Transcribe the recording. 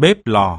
bếp lò.